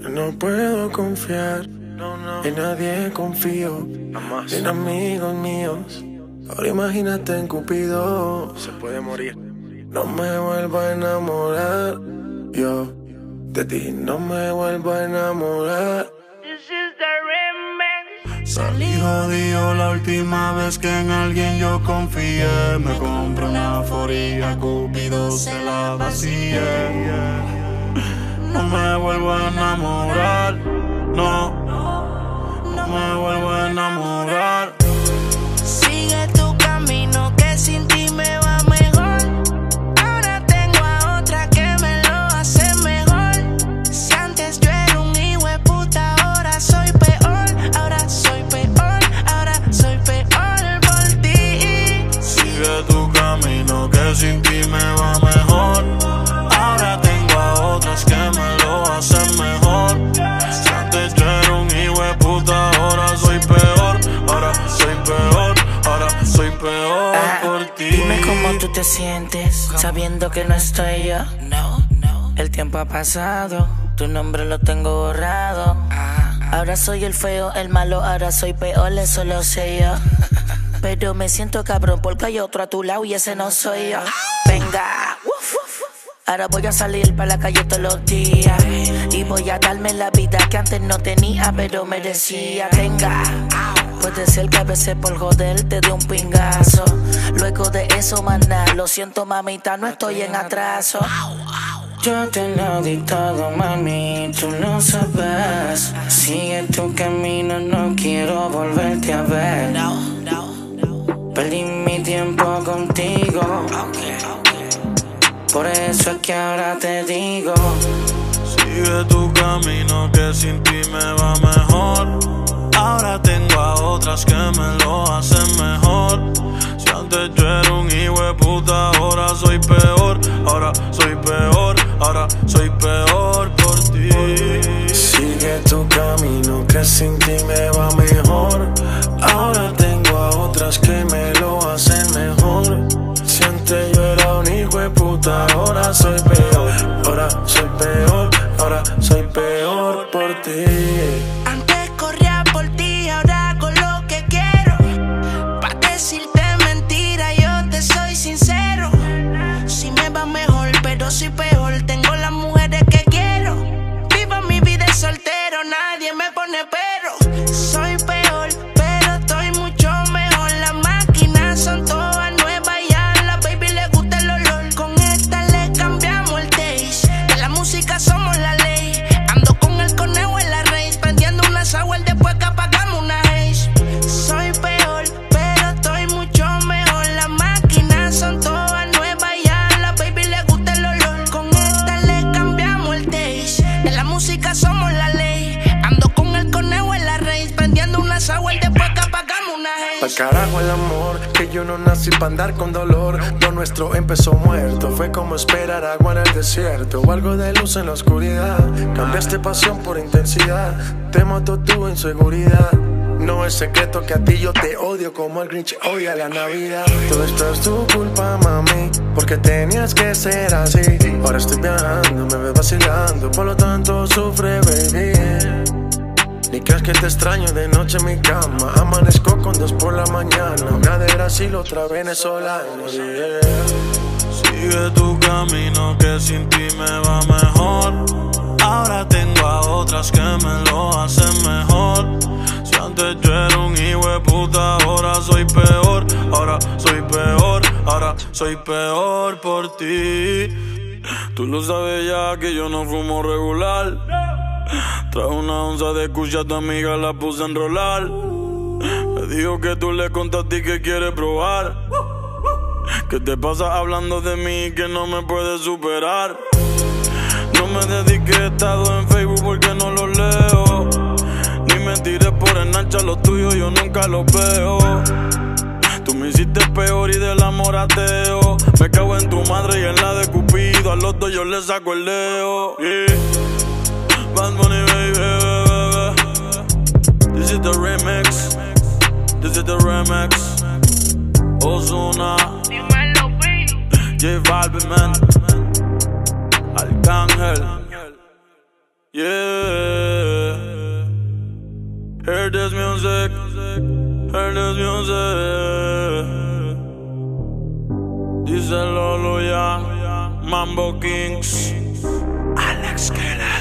No puedo confiar en nadie confío, en amigos míos. Ahora imagínate en Cupido, se puede morir. No me vuelvo a enamorar, yo de ti no me vuelvo a enamorar. Salí jodido la última vez que en alguien yo confié. Me compré una euforia, Cupido se la vacía. Ti. Dime cómo tú te sientes sabiendo que no estoy yo. No, no. El tiempo ha pasado, tu nombre lo tengo borrado. Ahora soy el feo, el malo, ahora soy peor, eso lo sé yo. Pero me siento cabrón porque hay otro a tu lado y ese no soy yo. Venga. Ahora voy a salir para la calle todos los días Y voy a darme la vida que antes no tenía pero merecía Venga, puede ser que a veces por joder te dé un pingazo Luego de eso manda, lo siento mamita, no estoy en atraso yo te lo di todo, mami, tú lo sabes. Sigue tu camino, no quiero volverte a ver. Perdí mi tiempo contigo. Por eso es que ahora te digo. Sigue tu camino soy peor. Ahora soy peor, ahora soy peor por ti. Sigue tu camino que sin ti me va mejor. Ahora tengo a otras que me lo hacen mejor. Si antes yo era un hijo de puta, ahora soy peor. Ahora soy peor, ahora soy peor por ti. Carajo el amor, que yo no nací para andar con dolor. Lo nuestro empezó muerto, fue como esperar agua en el desierto o algo de luz en la oscuridad. Cambiaste pasión por intensidad, te mató tu inseguridad. No es secreto que a ti yo te odio como el Grinch odia la Navidad. Todo esto es tu culpa, mami, porque tenías que ser así. Ahora estoy viajando, me ves vacilando, por lo tanto sufre, baby. Ni creas que te extraño de noche en mi cama. Amanezco con dos por la mañana. Una de Brasil, otra venezolana. Sigue tu camino que sin ti me va mejor. Ahora tengo a otras que me lo hacen mejor. Si antes yo era un hijo de puta, ahora soy peor. Ahora soy peor, ahora soy peor por ti. Tú lo sabes ya que yo no fumo regular. Traje una onza de cucha tu amiga, la puse a enrolar. Me dijo que tú le contaste que quieres probar. ¿Qué te pasa hablando de mí que no me puedes superar? No me dediques he estado en Facebook porque no lo leo. Ni me tires por enancha lo tuyo, yo nunca lo veo. Tú me hiciste peor y del amor ateo. Me cago en tu madre y en la de Cupido. A los dos yo le saco el leo. Yeah. This is the remix. This is the remix. Ozuna. J Balvin, man. Arcángel. Yeah. Hear this music, hear this music. Dice Lolo ya, Mambo Kings, Alex Keller.